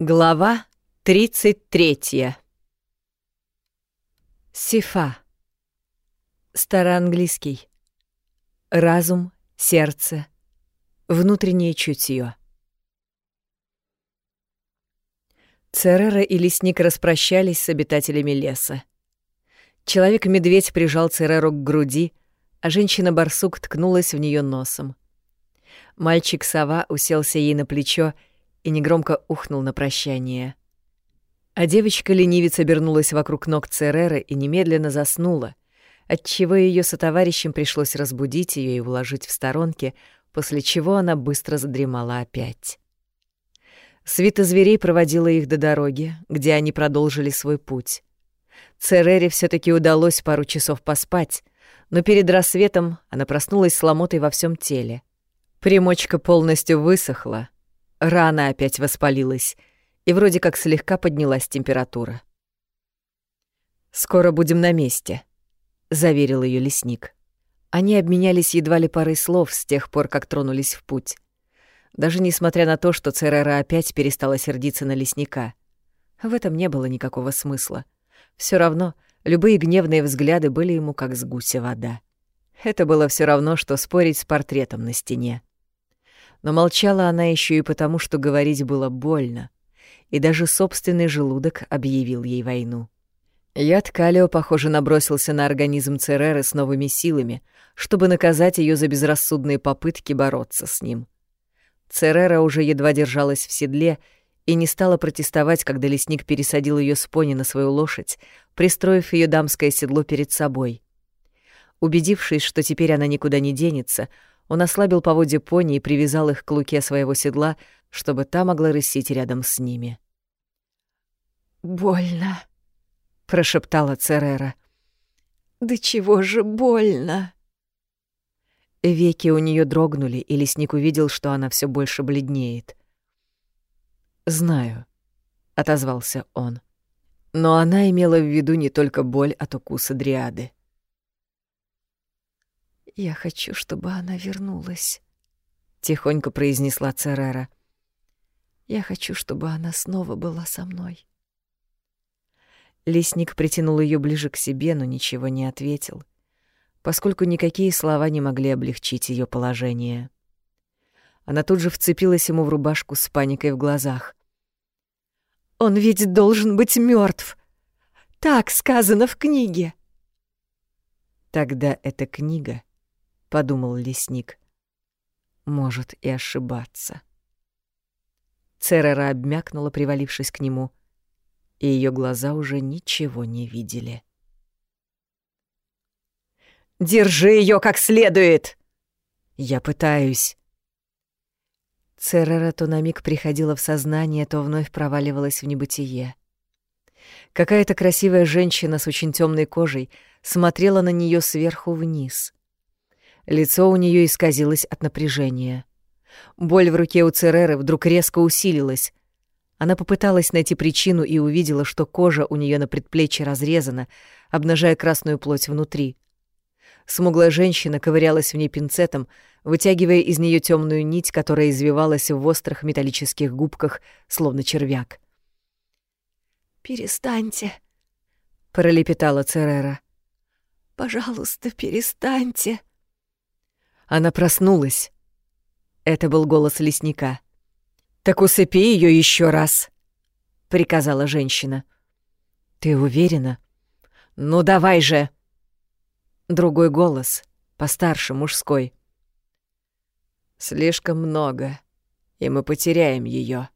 Глава 33. Сифа. Староанглийский. Разум, сердце, внутреннее чутье. Церера и лесник распрощались с обитателями леса. Человек-медведь прижал Цереру к груди, а женщина-барсук ткнулась в нее носом. Мальчик-сова уселся ей на плечо и негромко ухнул на прощание. А девочка-ленивец обернулась вокруг ног Цереры и немедленно заснула, отчего ее сотоварищам пришлось разбудить ее и уложить в сторонке, после чего она быстро задремала опять. Свита зверей проводила их до дороги, где они продолжили свой путь. Церере все таки удалось пару часов поспать, но перед рассветом она проснулась с ломотой во всем теле. Примочка полностью высохла, Рана опять воспалилась, и вроде как слегка поднялась температура. «Скоро будем на месте», — заверил ее лесник. Они обменялись едва ли парой слов с тех пор, как тронулись в путь. Даже несмотря на то, что Церера опять перестала сердиться на лесника. В этом не было никакого смысла. Все равно любые гневные взгляды были ему как с гуся вода. Это было все равно, что спорить с портретом на стене. Но молчала она еще и потому, что говорить было больно, и даже собственный желудок объявил ей войну. Яд Калио, похоже, набросился на организм Цереры с новыми силами, чтобы наказать ее за безрассудные попытки бороться с ним. Церера уже едва держалась в седле и не стала протестовать, когда лесник пересадил ее с пони на свою лошадь, пристроив ее дамское седло перед собой. Убедившись, что теперь она никуда не денется, он ослабил поводья пони и привязал их к луке своего седла, чтобы та могла рысить рядом с ними. «Больно», — прошептала Церера. «Да чего же больно?» Веки у нее дрогнули, и лесник увидел, что она все больше бледнеет. «Знаю», — отозвался он. Но она имела в виду не только боль от укуса дриады. «Я хочу, чтобы она вернулась», — тихонько произнесла Церера. «Я хочу, чтобы она снова была со мной». Лесник притянул ее ближе к себе, но ничего не ответил, поскольку никакие слова не могли облегчить ее положение. Она тут же вцепилась ему в рубашку с паникой в глазах. «Он ведь должен быть мертв. Так сказано в книге!» Тогда эта книга подумал лесник. Может и ошибаться. Церера обмякнула, привалившись к нему, и ее глаза уже ничего не видели. «Держи ее как следует!» «Я пытаюсь». Церера то на миг приходила в сознание, то вновь проваливалась в небытие. Какая-то красивая женщина с очень темной кожей смотрела на нее сверху вниз. Лицо у нее исказилось от напряжения. Боль в руке у Цереры вдруг резко усилилась. Она попыталась найти причину и увидела, что кожа у нее на предплечье разрезана, обнажая красную плоть внутри. Смуглая женщина ковырялась в ней пинцетом, вытягивая из нее темную нить, которая извивалась в острых металлических губках, словно червяк. «Перестаньте», — пролепетала Церера. «Пожалуйста, перестаньте». Она проснулась. Это был голос лесника. «Так усыпи ее еще раз», — приказала женщина. «Ты уверена?» «Ну давай же!» Другой голос, постарше, мужской. «Слишком много, и мы потеряем ее.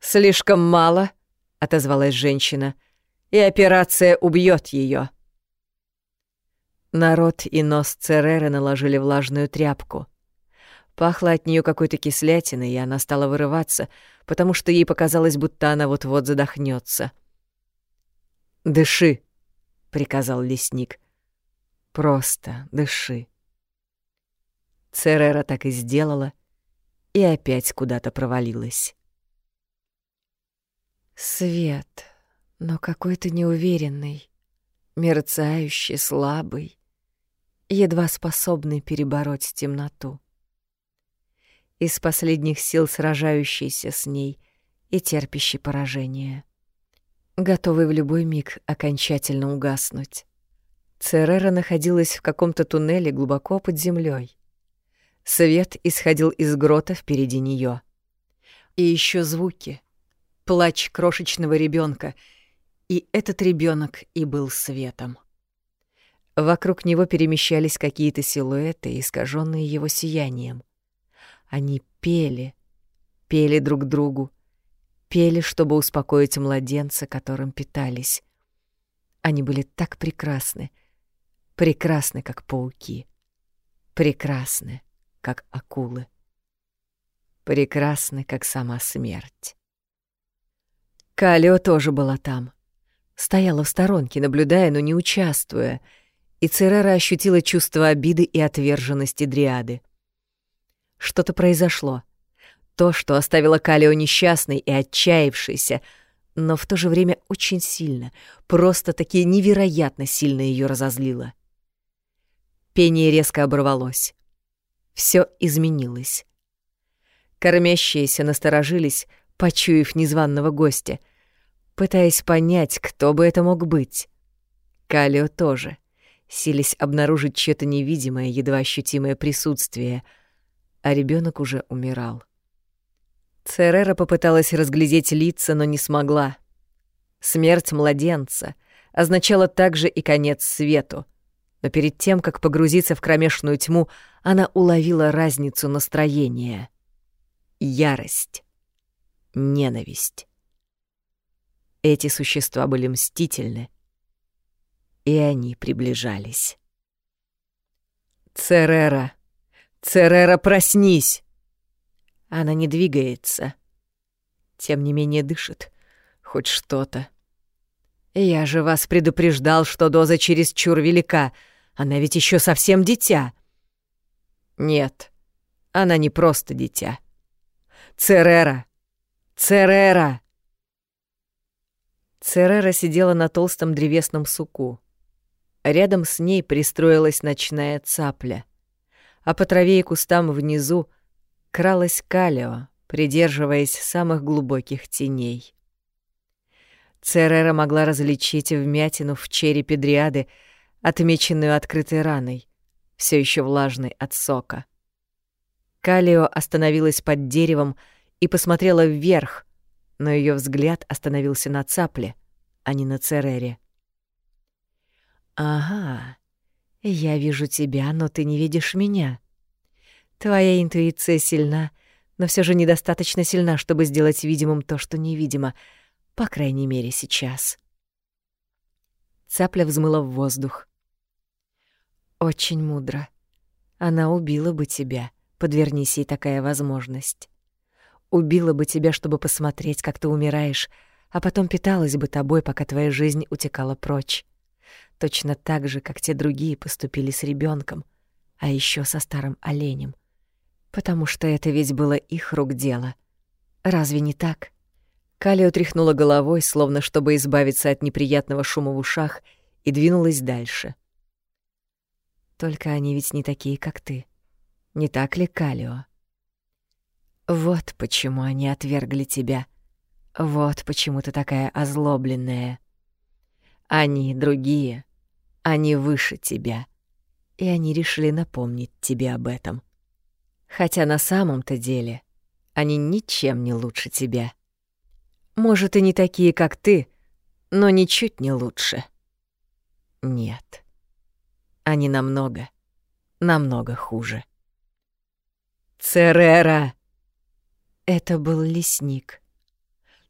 «Слишком мало», — отозвалась женщина, — «и операция убьет ее. Народ и нос Цереры наложили влажную тряпку. Пахло от нее какой-то кислятиной, и она стала вырываться, потому что ей показалось, будто она вот-вот задохнется. «Дыши», — приказал лесник. «Просто дыши». Церера так и сделала, и опять куда-то провалилась. Свет, но какой-то неуверенный, мерцающий, слабый едва способный перебороть темноту. Из последних сил сражающийся с ней и терпящий поражение. Готовый в любой миг окончательно угаснуть. Церера находилась в каком-то туннеле глубоко под землей. Свет исходил из грота впереди нее. И еще звуки. Плач крошечного ребенка, и этот ребенок и был светом. Вокруг него перемещались какие-то силуэты, искаженные его сиянием. Они пели, пели друг другу, пели, чтобы успокоить младенца, которым питались. Они были так прекрасны, прекрасны, как пауки, прекрасны, как акулы, прекрасны, как сама смерть. Калио тоже была там. Стояла в сторонке, наблюдая, но не участвуя, и Церера ощутила чувство обиды и отверженности Дриады. Что-то произошло — то, что оставило Калио несчастной и отчаявшейся, но в то же время очень сильно, просто-таки невероятно сильно ее разозлило. Пение резко оборвалось. Все изменилось. Кормящиеся насторожились, почуяв незваного гостя, пытаясь понять, кто бы это мог быть. Калио тоже, сились обнаружить чьё-то невидимое, едва ощутимое присутствие, а ребенок уже умирал. Церера попыталась разглядеть лица, но не смогла. Смерть младенца означала также и конец свету. Но перед тем, как погрузиться в кромешную тьму, она уловила разницу настроения. Ярость. Ненависть. Эти существа были мстительны, и они приближались. «Церера! Церера, проснись!» Она не двигается. Тем не менее дышит. Хоть что-то. Я же вас предупреждал, что доза чересчур велика. Она ведь еще совсем дитя. Нет, она не просто дитя. Церера! Церера! Церера сидела на толстом древесном суку. Рядом с ней пристроилась ночная цапля, а по траве и кустам внизу кралась Калио, придерживаясь самых глубоких теней. Церера могла различить вмятину в черепе дриады, отмеченную открытой раной, все еще влажной от сока. Калио остановилась под деревом и посмотрела вверх, но ее взгляд остановился на цапле, а не на Церере. «Ага, я вижу тебя, но ты не видишь меня», Твоя интуиция сильна, но все же недостаточно сильна, чтобы сделать видимым то, что невидимо, по крайней мере, сейчас. Цапля взмыла в воздух. Очень мудро. Она убила бы тебя, подвернись ей такая возможность. Убила бы тебя, чтобы посмотреть, как ты умираешь, а потом питалась бы тобой, пока твоя жизнь утекала прочь. Точно так же, как те другие поступили с ребенком, а еще со старым оленем — потому что это ведь было их рук дело. Разве не так? Калио тряхнула головой, словно чтобы избавиться от неприятного шума в ушах, и двинулась дальше. Только они ведь не такие, как ты. Не так ли, Калио? Вот почему они отвергли тебя. Вот почему ты такая озлобленная. Они другие. Они выше тебя. И они решили напомнить тебе об этом. — Хотя на самом-то деле они ничем не лучше тебя. Может, и не такие, как ты, но ничуть не лучше. Нет. Они намного, намного хуже. Церера! Это был лесник.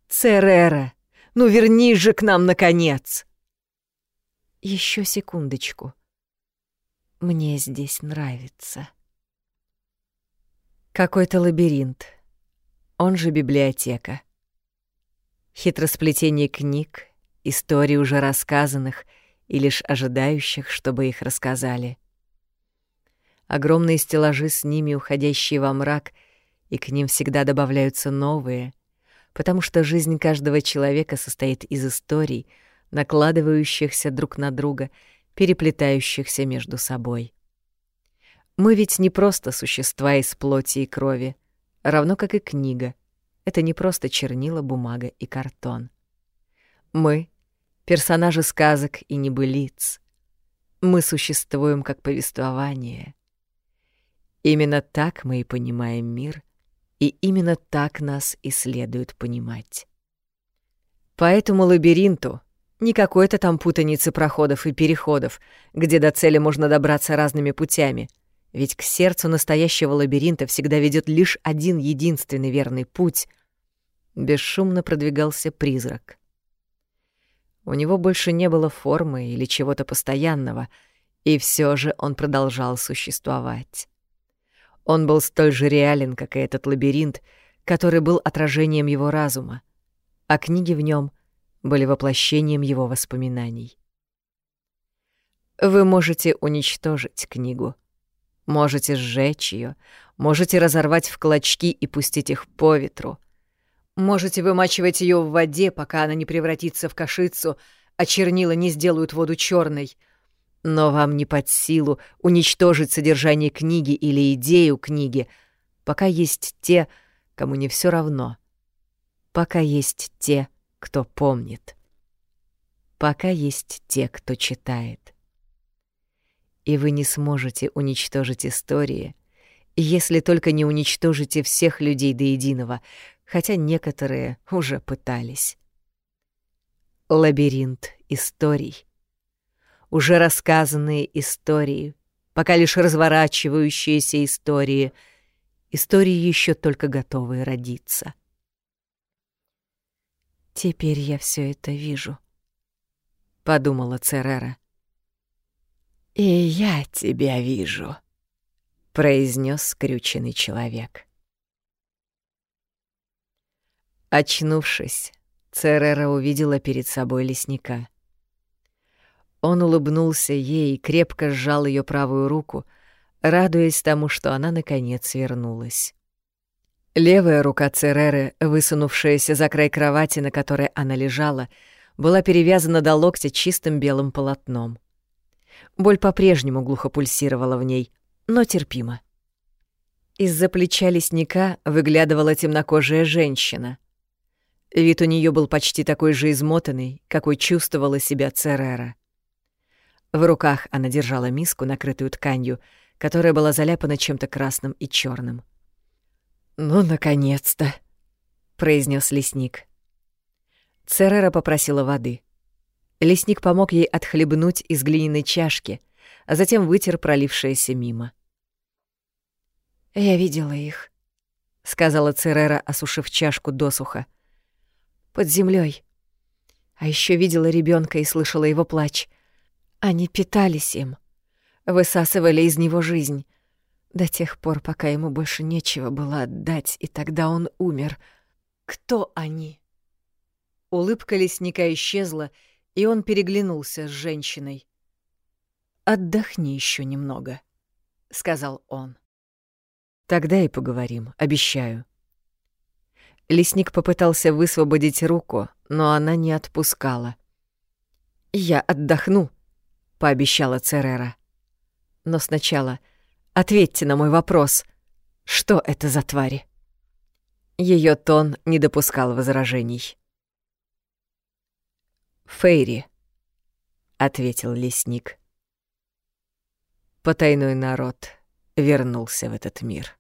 Церера! Ну вернись же к нам, наконец! Еще секундочку. Мне здесь нравится. Какой-то лабиринт, он же библиотека. Хитросплетение книг, историй уже рассказанных и лишь ожидающих, чтобы их рассказали. Огромные стеллажи с ними, уходящие во мрак, и к ним всегда добавляются новые, потому что жизнь каждого человека состоит из историй, накладывающихся друг на друга, переплетающихся между собой. Мы ведь не просто существа из плоти и крови, равно как и книга, — это не просто чернила, бумага и картон. Мы — персонажи сказок и небылиц. Мы существуем как повествование. Именно так мы и понимаем мир, и именно так нас и следует понимать. По этому лабиринту не какой-то там путаницы проходов и переходов, где до цели можно добраться разными путями, ведь к сердцу настоящего лабиринта всегда ведет лишь один единственный верный путь. Бесшумно продвигался призрак. У него больше не было формы или чего-то постоянного, и все же он продолжал существовать. Он был столь же реален, как и этот лабиринт, который был отражением его разума, а книги в нем были воплощением его воспоминаний. Вы можете уничтожить книгу, можете сжечь ее, можете разорвать в клочки и пустить их по ветру, можете вымачивать ее в воде, пока она не превратится в кашицу, а чернила не сделают воду черной. Но вам не под силу уничтожить содержание книги или идею книги, пока есть те, кому не все равно, пока есть те, кто помнит. Пока есть те, кто читает. И вы не сможете уничтожить истории, если только не уничтожите всех людей до единого, хотя некоторые уже пытались. Лабиринт историй. Уже рассказанные истории, пока лишь разворачивающиеся истории, истории еще только готовые родиться. Теперь я все это вижу, подумала Церера. И я тебя вижу, произнес скрюченный человек. Очнувшись, Церера увидела перед собой лесника. Он улыбнулся ей и крепко сжал ее правую руку, радуясь тому, что она наконец вернулась. Левая рука Цереры, высунувшаяся за край кровати, на которой она лежала, была перевязана до локтя чистым белым полотном. Боль по-прежнему глухо пульсировала в ней, но терпимо. Из-за плеча лесника выглядывала темнокожая женщина. Вид у нее был почти такой же измотанный, какой чувствовала себя Церера. В руках она держала миску, накрытую тканью, которая была заляпана чем-то красным и черным. «Ну, наконец-то!» — произнес лесник. Церера попросила воды. Лесник помог ей отхлебнуть из глиняной чашки, а затем вытер пролившееся мимо. «Я видела их», — сказала Церера, осушив чашку досуха. «Под землей. А еще видела ребенка и слышала его плач. Они питались им, высасывали из него жизнь. До тех пор, пока ему больше нечего было отдать, и тогда он умер. Кто они? Улыбка лесника исчезла, и он переглянулся с женщиной. «Отдохни еще немного», — сказал он. «Тогда и поговорим, обещаю». Лесник попытался высвободить руку, но она не отпускала. «Я отдохну», — пообещала Церера. «Но сначала Ответьте на мой вопрос. Что это за твари?» Ее тон не допускал возражений. «Фейри», — ответил лесник. Потайной народ вернулся в этот мир.